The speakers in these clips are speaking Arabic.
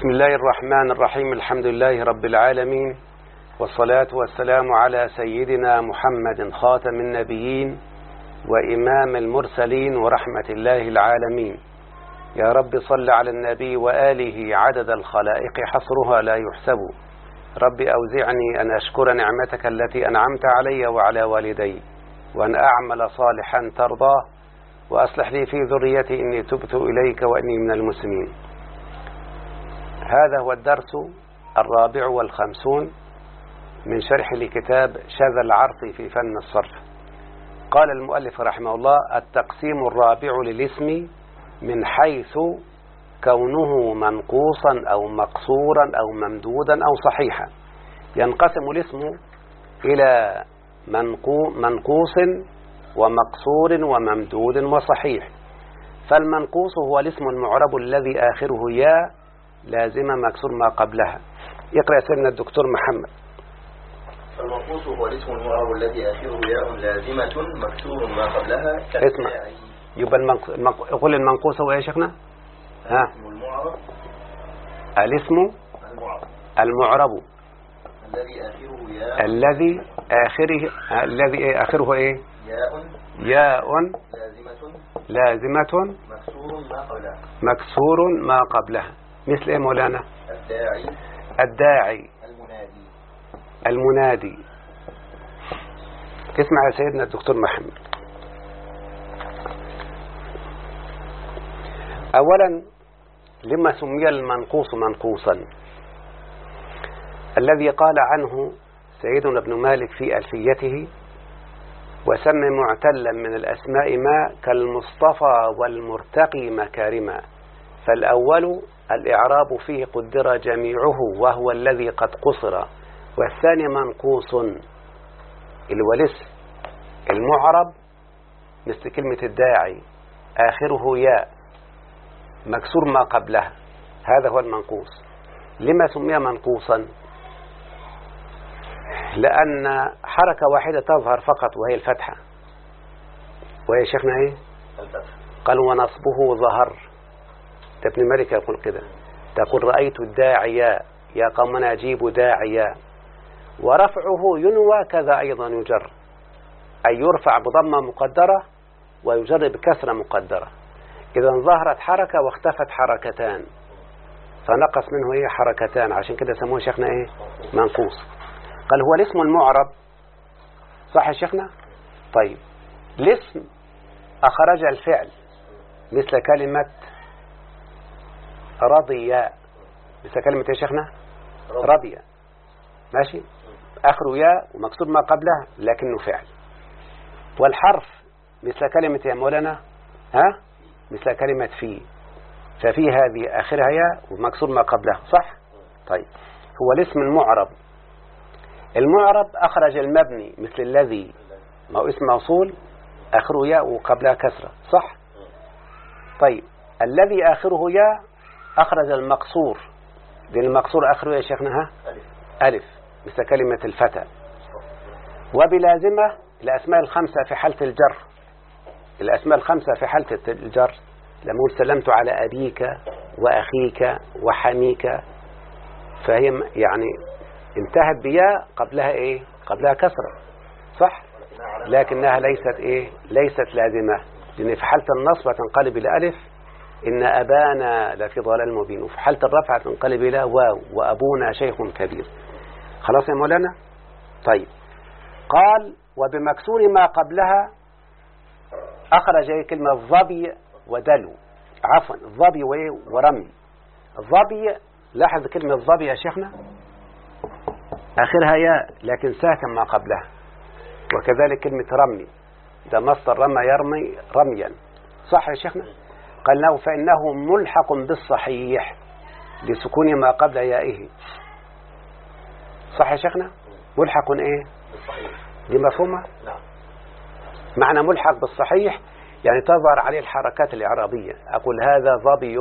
بسم الله الرحمن الرحيم الحمد لله رب العالمين والصلاة والسلام على سيدنا محمد خاتم النبيين وإمام المرسلين ورحمة الله العالمين. يا رب صل على النبي وآله عدد الخلائق حصرها لا يحسب. رب أوزعني أن أشكر نعمتك التي أنعمت علي وعلى والدي وأن أعمل صالحا ترضاه وأصلح لي في ذريتي إني تبت إليك وإني من المسلمين. هذا هو الدرس الرابع والخمسون من شرح لكتاب شذا العرض في فن الصرف. قال المؤلف رحمه الله التقسيم الرابع للاسم من حيث كونه منقوصا أو مقصورا أو ممدودا أو صحيحا. ينقسم الاسم إلى منقوص ومقصور وممدود وصحيح. فالمنقوص هو الاسم المعرب الذي آخره يا لازمة مكسور ما قبلها. اقرأ سيدنا الدكتور محمد. المنقوص هو الاسم المعرب الذي آخره ياء لازمة مكسور ما قبلها اسمع. يبقى المنق... المنق... قول المنقوص هو إيه يا شيخنا؟ ها؟ الاسم المعرب الاسم المعرب المعرب. الذي آخره ياء. الذي آخره الذي إيه؟ آخره إيه؟ ياء. ياء. لازمة لازمة مكسور ما قبلها. مكسور ما قبلها. مثل إيه مولانا؟ الداعي. الداعي. المنادي. المنادي. اسمع يا سيدنا الدكتور محمد. أولا لما سمي المنقوص منقوصا الذي قال عنه سيدنا ابن مالك في ألفيته وسمى معتلا من الأسماء ما كالمصطفى والمرتقي مكارما. فالأول الإعراب فيه قدر جميعه وهو الذي قد قصر والثاني منقوص. الولس المعرب مثل كلمة الداعي آخره ياء مكسور ما قبلها هذا هو المنقوص. لما سمي منقوصا؟ لأن حركة واحدة تظهر فقط وهي الفتحة. وهي شيخنا إيه؟ قال ونصبه ظهر. ده ابن مالك يقول كده تقول رأيت الداعيا يا قومنا أجيبوا داعيا ورفعه ينوى كذا أيضا يجر أي يرفع بضمة مقدرة ويجر بكسرة مقدرة. إذا ظهرت حركة واختفت حركتان فنقص منه إيه؟ حركتان. عشان كده سموه شيخنا إيه؟ منقوص. قال هو الاسم المعرب صح يا شيخنا؟ طيب الاسم أخرج الفعل مثل كلمة رضي. مثل كلمة يا شيخنا؟ رضي. ماشي؟ آخره ياء ومكسور ما قبلها لكنه فعل. والحرف مثل كلمة يا مولانا؟ ها؟ مثل كلمة في. ففي هذه آخرها ياء ومكسور ما قبلها صح؟ طيب. هو الاسم المعرب. المعرب أخرج المبني مثل الذي. ما هو اسم موصول؟ آخره ياء وقبلها كسرة صح؟ طيب. الذي آخره ياء أخرج المقصور. لأن المقصور آخره يا شيخنا ها؟ ألف. ألف. مثل كلمة الفتى. وبلازمة الأسماء الخمسة في حالة الجر. الأسماء الخمسة في حالة الجر. لما قلت سلمت على أبيك وأخيك وحميك فهي يعني انتهت بياء قبلها إيه؟ قبلها كسرة. صح؟ لكنها ليست إيه؟ ليست لازمة. لأن في حالة النصب تنقلب إلى ألف. إن أبانا لفي ضلال مبين. وفي حالة الرفع تنقلب إلى واو وأبونا شيخ كبير. خلاص يا مولانا؟ طيب. قال وبمكسور ما قبلها أخرج كلمة ظبي ودلو. عفوا ظبي ورمي. ظبي لاحظ كلمة ظبي يا شيخنا؟ آخرها ياء لكن ساكن ما قبلها. وكذلك كلمة رمي. ده مصدر رمى يرمي رميا. صح يا شيخنا؟ قال له فإنه ملحق بالصحيح لسكون ما قبل يائه. صح يا شيخنا؟ ملحق إيه؟ بالصحيح. دي مفهومة؟ نعم. معنى ملحق بالصحيح يعني تظهر عليه الحركات الإعرابية. أقول هذا ظبي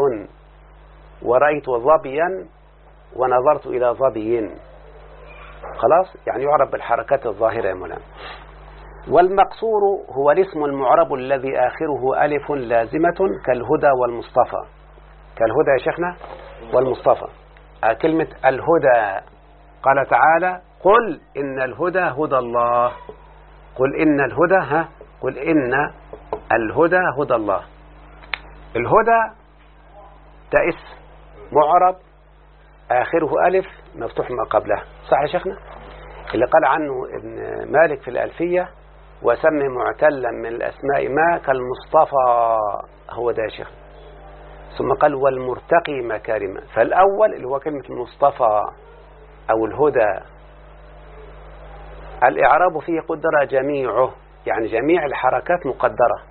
ورأيت ظبيا ونظرت إلى ظبي خلاص؟ يعني يعرف بالحركات الظاهرة يا مولانا. والمقصور هو الاسم المعرب الذي آخره ألف لازمة كالهدى والمصطفى. كالهدى يا شيخنا والمصطفى. آه، كلمة الهدى. قال تعالى قل إن الهدى هدى الله. قل إن الهدى ها؟ قل إن الهدى هدى الله. الهدى ده اسم معرب آخره ألف مفتوح ما قبله. صح يا شيخنا؟ اللي قال عنه ابن مالك في الألفية وسمي معتلا من الأسماء ما كالمصطفى هو ده يا شيخ. ثم قال والمرتقي مكارمة فالأول اللي هو كلمة المصطفى أو الهدى. الإعراب فيه قدر جميعه يعني جميع الحركات مقدرة.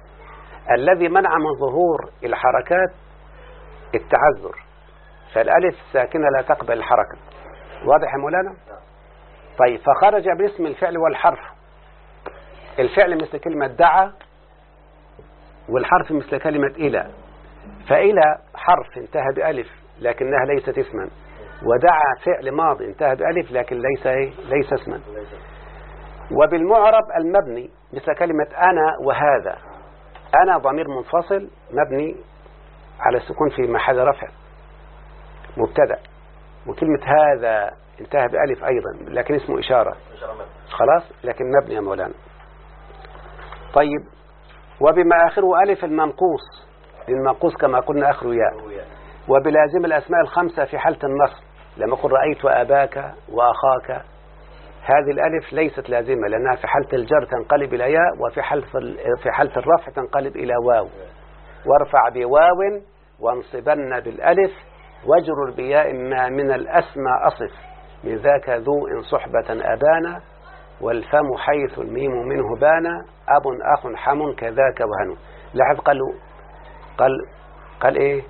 الذي منع من ظهور الحركات التعذر. فالألف ساكنة لا تقبل الحركة. واضح يا مولانا؟ طيب فخرج باسم الفعل والحرف. الفعل مثل كلمة دعا والحرف مثل كلمة إلى. فإلى حرف انتهى بألف لكنها ليست اسما. ودعا فعل ماضي انتهى بألف لكن ليس إيه؟ ليس اسما. وبالمعرب المبني مثل كلمة أنا وهذا. أنا ضمير منفصل مبني على السكون في محل رفع. مبتدأ. وكلمة هذا انتهى بألف أيضا لكن اسمه إشارة. خلاص؟ لكن مبني يا مولانا. طيب. وبما آخره ألف المنقوص للمنقوص كما قلنا آخره ياء. وبلازم الأسماء الخمسة في حالة النصب لما قل رأيت أباك وأخاك. هذه الألف ليست لازمة لأنها في حالة الجر تنقلب إلى ياء وفي حالة في حالة الرفع تنقلب إلى واو. وارفع بواو وانصبن بالألف. واجرر بياء ما من الأسمى أصف. من ذاك ذو إن صحبة أبانا. والفم حيث الميم منه بانا أب أخ حم كذاك وهن. لاحظ قالوا قال قال إيه؟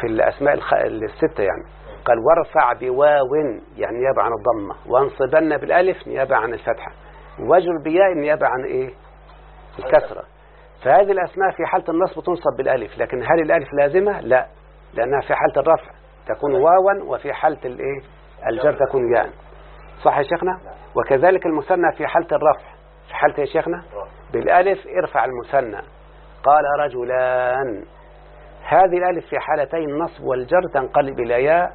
في الأسماء. الستة يعني. قال وارفع بواو يعني نيابة عن الضمة. وانصبن بالألف نيابة عن الفتحة. واجر بياء نيابة عن إيه؟ الكسرة. فهذه الأسماء في حالة النصب تنصب بالألف لكن هل الألف لازمة؟ لا لأنها في حالة الرفع تكون واوا وفي حالة الإيه؟ الجر تكون ياء. صح يا شيخنا؟ وكذلك المثنى في حالة الرفع. في حالة يا شيخنا؟ بالألف ارفع المثنى. قال رجلان. هذه الألف في حالتي النصب والجر تنقلب إلى ياء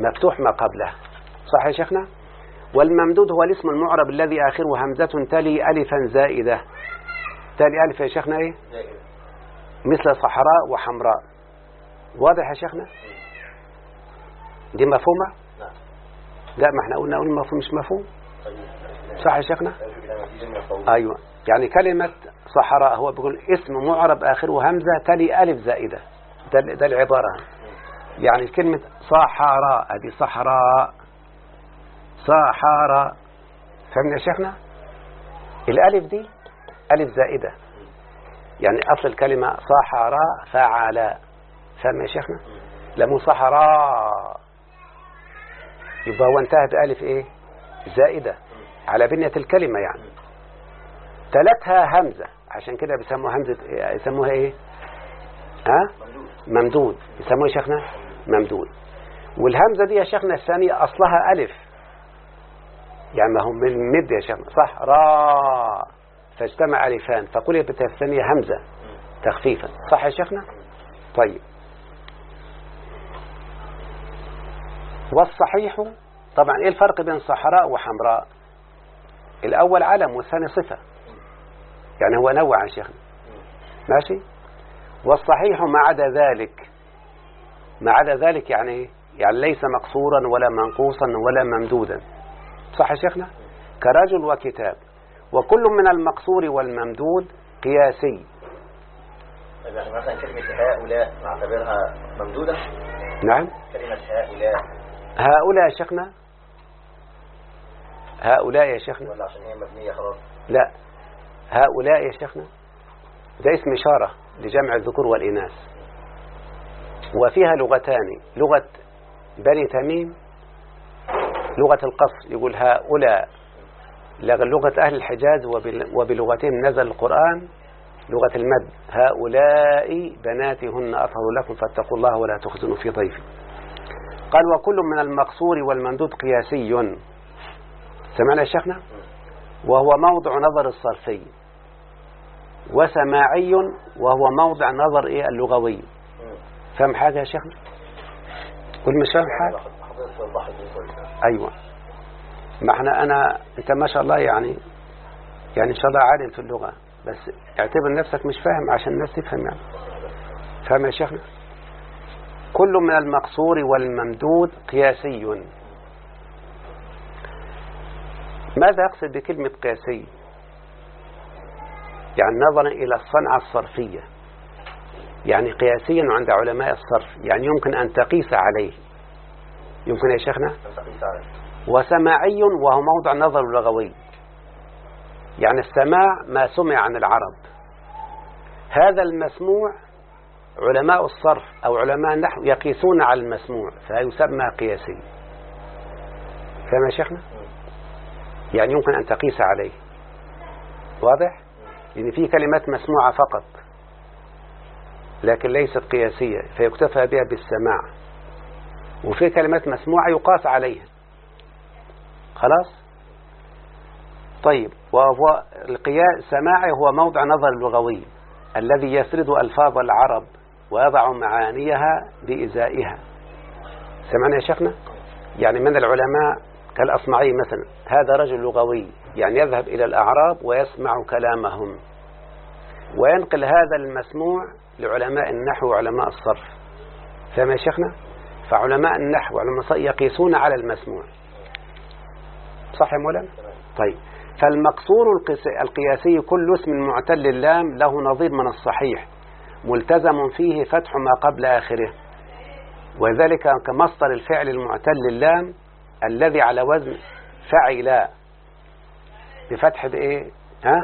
مفتوح ما قبله. صح يا شيخنا؟ والممدود هو الاسم المعرب الذي آخره همزة تلي ألفا زائدة. تلي ألف يا شيخنا إيه؟ مثل صحراء وحمراء. واضح يا شيخنا؟ دي مفهومة؟ لا ما إحنا قلنا قلنا مفهوم مش مفهوم. صح يا شيخنا؟ أيوه. يعني كلمة صحراء هو بيقول اسم معرب آخره همزة تلي ألف زائدة. ده, ده العبارة. يعني كلمة صحراء هذه صحراء. صحراء. فهمنا يا شيخنا؟ الألف دي ألف زائدة. يعني أصل الكلمة صحراء فعل فهم يا شيخنا؟ لم صحراء. يبقى هو انتهى بألف إيه؟ زائدة. على بنية الكلمة يعني. تلتها همزة. عشان كده بيسموها همزة يسموها إيه؟ ها؟ ممدود. يسموها يا شيخنا ممدود. والهمزة دي يا شيخنا الثانية أصلها ألف. يعني ما هم من مد يا شيخنا. صح. را. فاجتمع ألفان. فقلبت الثانية همزة تخفيفا. صح يا شيخنا؟ طيب. والصحيح طبعا إيه الفرق بين صحراء وحمراء؟ الأول علم والثاني صفة. يعني هو نوع يا شيخنا. ماشي؟ والصحيح ما عدا ذلك. ما عدا ذلك يعني يعني ليس مقصورا ولا منقوصا ولا ممدودا. صح يا شيخنا؟ كرجل وكتاب. وكل من المقصور والممدود قياسي. يعني مثلا كلمة هؤلاء نعتبرها ممدودة؟ نعم. كلمة هؤلاء هؤلاء يا شيخنا؟ هؤلاء يا شيخنا؟ ولا عشان هي مبنية خلاص. لا. هؤلاء يا شيخنا ده اسم إشارة لجمع الذكور والإناث. وفيها لغتان لغة بني تميم لغة القصر يقول هؤلاء لغة أهل الحجاز وبلغتهم نزل القرآن لغة المد. هؤلاء بناتهن أطهر لكم فاتقوا الله ولا تخزنوا في ضيفي. قال وكل من المقصور والممدود قياسي. سمعنا يا شيخنا؟ وهو موضع نظر الصرفي. وسماعي وهو موضع نظر إيه؟ اللغوي. فهم حاجة يا شيخنا؟ والمش فاهم حاجة؟ أيوة. ما إحنا أنا أنت ما شاء الله يعني يعني إن شاء الله عالم في اللغة. بس اعتبر نفسك مش فاهم عشان الناس تفهم يعني. فاهم يا شيخنا؟ كل من المقصور والممدود قياسي. ماذا يقصد بكلمة قياسي؟ يعني نظرا إلى الصنعة الصرفية. يعني قياسيا عند علماء الصرف. يعني يمكن أن تقيس عليه. يمكن يا شيخنا؟ وسماعي وهو موضع نظر لغوي. يعني السماع ما سمع عن العرب. هذا المسموع علماء الصرف أو علماء النحو يقيسون على المسموع فيسمى قياسي فاهم يا شيخنا؟ يعني يمكن أن تقيس عليه. واضح؟ لأن في كلمات مسموعة فقط لكن ليست قياسية فيكتفى بها بالسماع. وفي كلمات مسموعة يقاس عليها. خلاص؟ طيب وهو القياس سماعي هو موضع نظر لغوي الذي يسرد ألفاظ العرب. ويضع معانيها بإزائها سمعنا يا شيخنا؟ يعني من العلماء كالأصمعي مثلا هذا رجل لغوي يعني يذهب إلى الأعراب ويسمع كلامهم. وينقل هذا المسموع لعلماء النحو وعلماء الصرف. فما يا شيخنا؟ فعلماء النحو وعلماء يقيسون على المسموع. صح يا مولانا؟ طيب. فالمقصور القياسي كل اسم معتل اللام له نظير من الصحيح. ملتزم فيه فتح ما قبل آخره. وذلك كمصدر الفعل المعتل اللام الذي على وزن فعل بفتح بإيه ها؟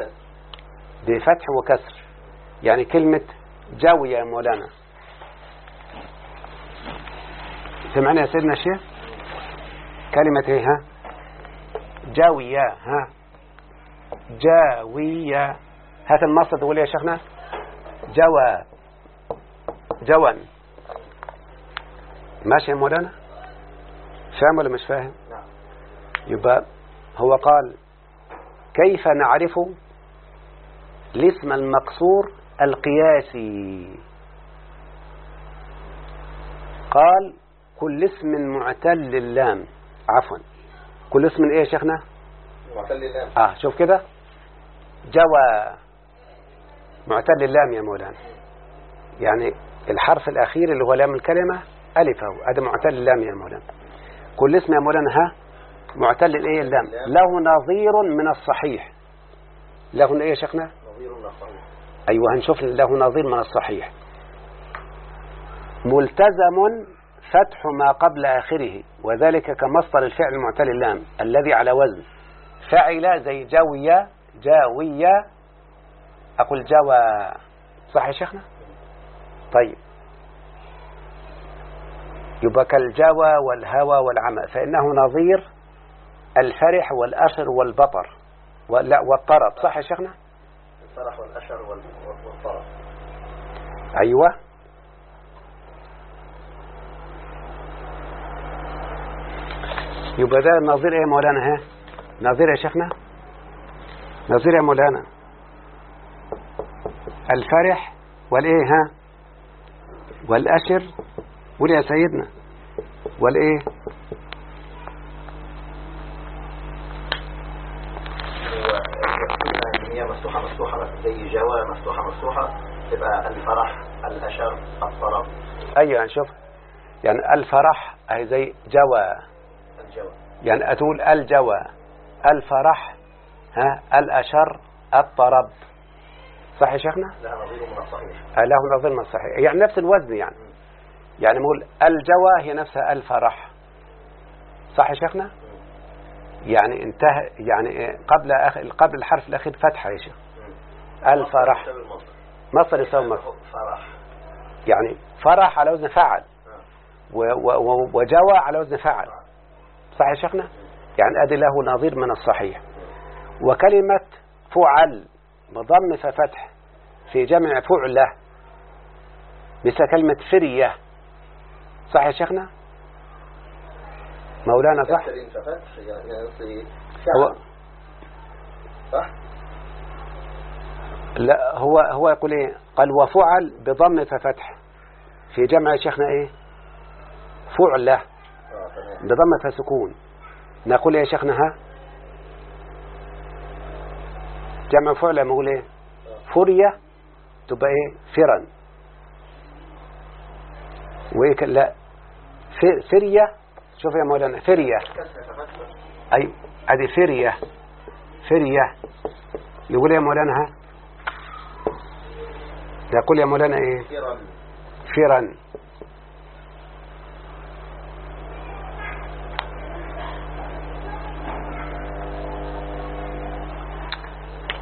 بفتح وكسر. يعني كلمة جاوية يا مولانا. سمعنا يا سيدنا الشيخ؟ كلمة إيه؟ ها؟ جاوية ها؟ جاوية هات المصدر تقول يا شيخنا؟ جوى جوان. ماشي يا مولانا؟ فاهم ولا مش فاهم؟ نعم. يبقى هو قال كيف نعرف الاسم المقصور القياسي؟ قال كل اسم معتل اللام عفوا. كل اسم إيه يا شيخنا؟ معتل اللام آه شوف كده. جوى معتل اللام يا مولانا. يعني الحرف الأخير اللي هو لام الكلمة ألف أهو هذا معتل اللام يا مولانا. كل اسم يا مولانا ها؟ معتل الايه اللام. له نظير من الصحيح. له إيه يا شيخنا؟ نظير من الصحيح. أيوة هنشوف له نظير من الصحيح. ملتزم فتح ما قبل آخره وذلك كمصدر الفعل المعتل اللام الذي على وزن. فعل زي جاوية جاوية أقول جوى صح يا شيخنا؟ طيب. يبقى كالجوى والهوى والعمى فإنه نظير الفرح والأشر والبطر ولا والطرب. صح يا شيخنا؟ الفرح والأشر وال- والطرف أيوة. يبقى ده نظير إيه مولانا ها؟ نظير يا شيخنا؟ نظير يا مولانا. الفرح والإيه ها؟ والأشر قول يا سيدنا. والإيه؟ هي مفتوحة مفتوحة زي جوا مفتوحة مفتوحة تبقى الفرح الأشر الطرف أيوه شوف يعني الفرح أهي زي الجوا يعني أتقول الجوى. الفرح ها؟ الأشر الطرب صح يا شيخنا؟ لها نظير من الصحيح له نظير من الصحيح يعني نفس الوزن يعني. يعني نقول الجوى هي نفسها الفرح. صح يا شيخنا؟ يعني انتهى يعني قبل أخ... قبل الحرف الأخير فتحة يا شيخ. الفرح. مصر يساوي مصر فرح. يعني فرح على وزن فعل و... و... وجوى على وزن فعل صح يا شيخنا؟ يعني أدي له نظير من الصحيح. وكلمة فعل بضم ففتح في جمع فعلة مثل كلمة فرية. صح يا شيخنا؟ مولانا صح؟ يعني هو. صح؟ لا هو هو يقول إيه؟ قال وفعل بضم ففتح في جمع شيخنا إيه؟ فعلة آه تمام. بضمة سكون نقول يا شيخنا؟ ها؟ جمع فعلة نقول إيه؟ فرية تبقى إيه؟ فرن وإيه لا. فرية شوف يا مولانا فرية كسر فتحة أي أدي فرية فرية نقول يا مولانا ها؟ نقول يا مولانا إيه؟ كثيرا فرن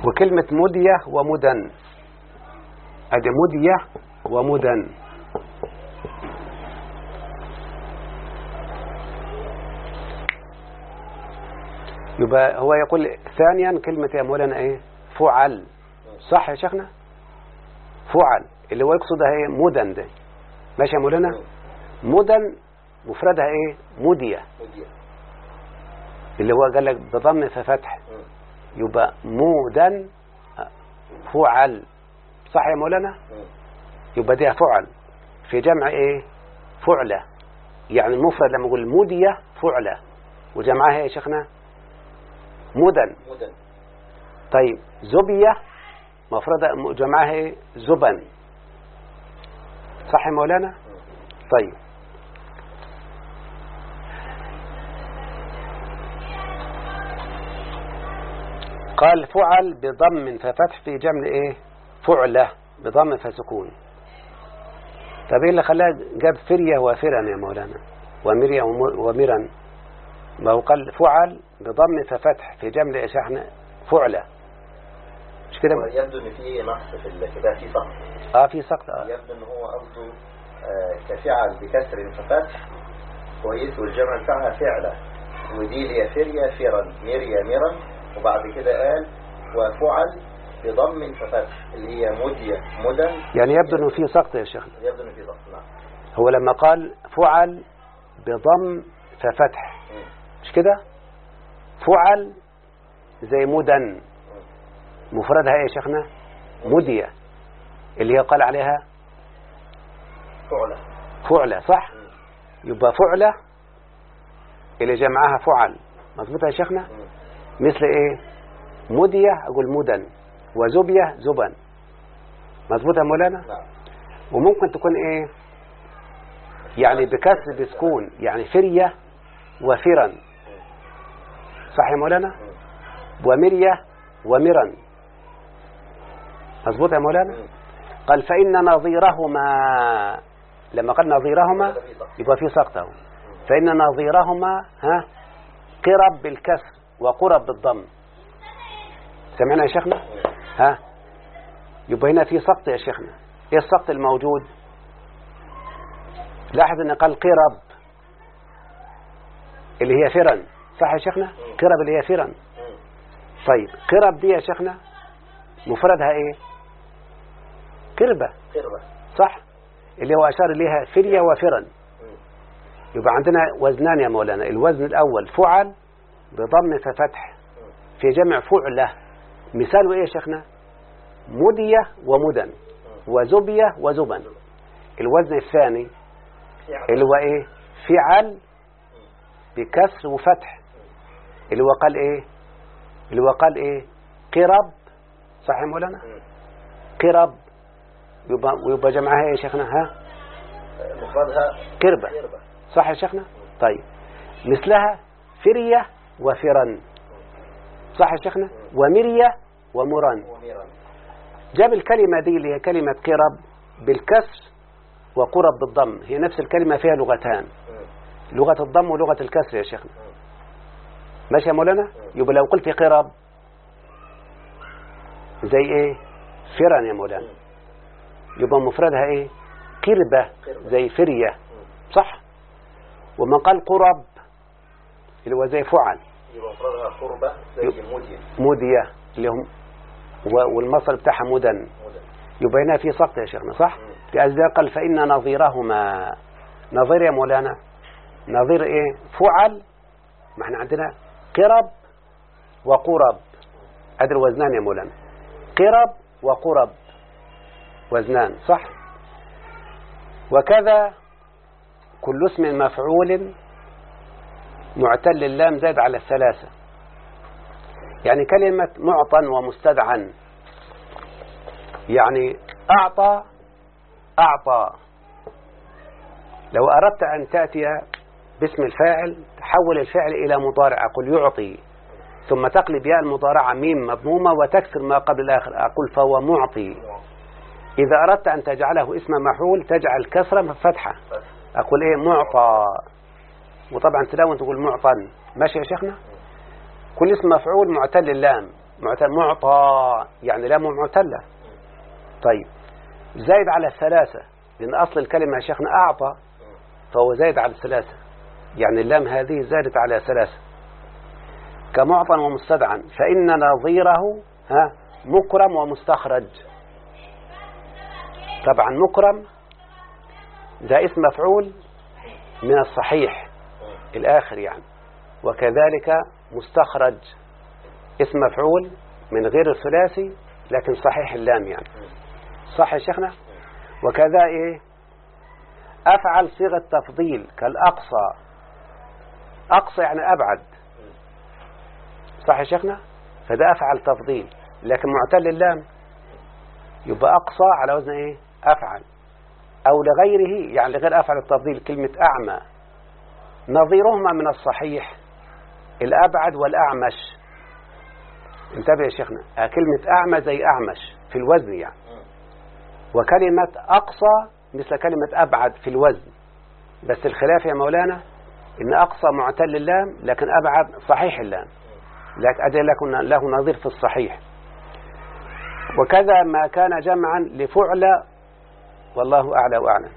وكلمة مدية ومدن. أدي مدية ومدن. يبقى هو يقول ثانيا كلمة يا مولانا إيه؟ فعل. صح يا شيخنا؟ فعل. اللي هو يقصدها إيه؟ مدن ده. ماشي يا مولانا؟ مدن مفردها إيه؟ مدية. اللي هو قال لك بضم ففتح. يبقى مودن فعل. صح يا مولانا. يبقى دي فعل. في جمع إيه؟ فعلة. يعني المفرد لما أقول مدية فعلة. وجمعها يا شيخنا؟ مدن مدن طيب زبية مفردة جمعها إيه؟ زبن. صح يا مولانا. طيب. قال فعل بضم ففتح في جمع إيه؟ فعلة بضم فسكون. طب إيه اللي خلاه جاب فرية وفرا يا مولانا؟ ومريا وم- ومرا ما هو قال فعل بضم ففتح في جمع إيش إحنا؟ فعلة. مش كده؟ يبدو إن في نقص في الكتاب في سقط. آه في سقط. آه. يبدو إن هو قصده آه، كفعل بكسر ففتح. كويس والجمع بتاعها فعلة. ودي اللي هي فرية فرا مريا مرا وبعد كده قال وفعل بضم ففتح اللي هي مدية مدن يعني يبدو إنه في سقط يا شيخ يبدو ان في ضغط نعم. هو لما قال فعل بضم ففتح. مش كده؟ فعل زي مدن مفردها إيه يا شيخنا؟ مدية. اللي هي قال عليها فعلة. فعلة صح. يبقى فعلة اللي جمعها فعل. مظبوط يا شيخنا. مثل إيه؟ مدية أقول مدن وزبية زبن مظبوط يا مولانا؟ نعم. وممكن تكون إيه؟ يعني بكسر بسكون يعني فرية وفرا صح يا مولانا. ومرية ومرا مظبوط يا مولانا؟ مم. قال فإن نظيرهما لما قال نظيرهما. يبقى في سقطه. فإن نظيرهما ها قرب بالكسر. وقرب بالضم. سمعنا يا شيخنا؟ ها؟ يبقى هنا في سقط يا شيخنا. إيه السقط الموجود؟ لاحظ إن قال قرب. اللي هي فرن. صح يا شيخنا؟ قرب اللي هي فرن. طيب قرب دي يا شيخنا مفردها إيه؟ قربة. قربة. صح؟ اللي هو أشار إليها فرية وفرن. يبقى عندنا وزنان يا مولانا. الوزن الأول فعل بضم ففتح في جمع فعلة مثاله إيه يا شيخنا؟ مدية ومدن. وزبية وزبن. الوزن الثاني. اللي هو إيه؟ فعل بكسر وفتح. اللي هو قال إيه؟ اللي هو قال إيه؟ قرب. صح يا مولانا. قرب. يبقى, ويبقى جمعها إيه يا شيخنا؟ ها؟ مفردها قربة. قربة. صح يا شيخنا؟ طيب. مثلها فرية وفرن صح يا شيخنا؟ ومرية وميرا جاب الكلمة دي اللي هي كلمة قرب بالكسر وقرب بالضم. هي نفس الكلمة فيها لغتان. لغة الضم ولغة الكسر يا شيخنا. ماشي يا مولانا؟ يبقى لو قلت قرب زي إيه؟ فرن يا مولانا. يبقى مفردها إيه؟ قربة. زي فرية. صح؟ ومن قال قرب اللي هو زي فعل. يبقى مفردها قربة زي مدية اللي هم و- والمصدر بتاعها مدن مدن يبقى هنا في سقط يا شيخنا صح. لأجل قال فإن نظيرهما. نظير يا مولانا. نظير إيه؟ فعل. ما إحنا عندنا قرب وقرب. ادي الوزنان يا مولانا. قرب وقرب. وزنان صح؟ وكذا كل اسم مفعول معتل اللام زاد على الثلاثة. يعني كلمة معطى ومستدعى. يعني أعطى أعطى. لو أردت أن تأتي باسم الفاعل تحول الفعل إلى مضارع أقول يعطي. ثم تقلب ياء المضارعة ميم مضمومة وتكسر ما قبل الآخر. أقول فهو معطي. إذا أردت أن تجعله اسم محول تجعل كسرة فتحة. أقول إيه؟ معطى. وطبعا تلاوة تقول معطى ماشي يا شيخنا؟ كل اسم مفعول معتل اللام. معتل معطى. يعني لام معتلة. طيب. زايد على الثلاثة. لأن أصل الكلمة يا شيخنا أعطى فهو زايد على الثلاثة. يعني اللام هذه زادت على ثلاثة. كمعطى ومستدعى. فإن نظيره ها مكرم ومستخرج. طبعا مكرم ده اسم مفعول من الصحيح. الآخر يعني. وكذلك مستخرج اسم مفعول من غير الثلاثي لكن صحيح اللام يعني. صح يا شيخنا؟ وكذا إيه؟ أفعل صيغة تفضيل كالأقصى. أقصى يعني أبعد. صح يا شيخنا؟ فده أفعل تفضيل. لكن معتل اللام يبقى أقصى على وزن إيه؟ أفعل. أو لغيره يعني لغير أفعل التفضيل كلمة أعمى. نظيرهما من الصحيح الأبعد والأعمش. انتبه يا شيخنا كلمة أعمى زي أعمش في الوزن يعني. وكلمة أقصى مثل كلمة أبعد في الوزن. بس الخلاف يا مولانا إن أقصى معتل اللام لكن أبعد صحيح اللام. لكن أجل له نظير في الصحيح. وكذا ما كان جمعا لفعل والله أعلى وأعلم.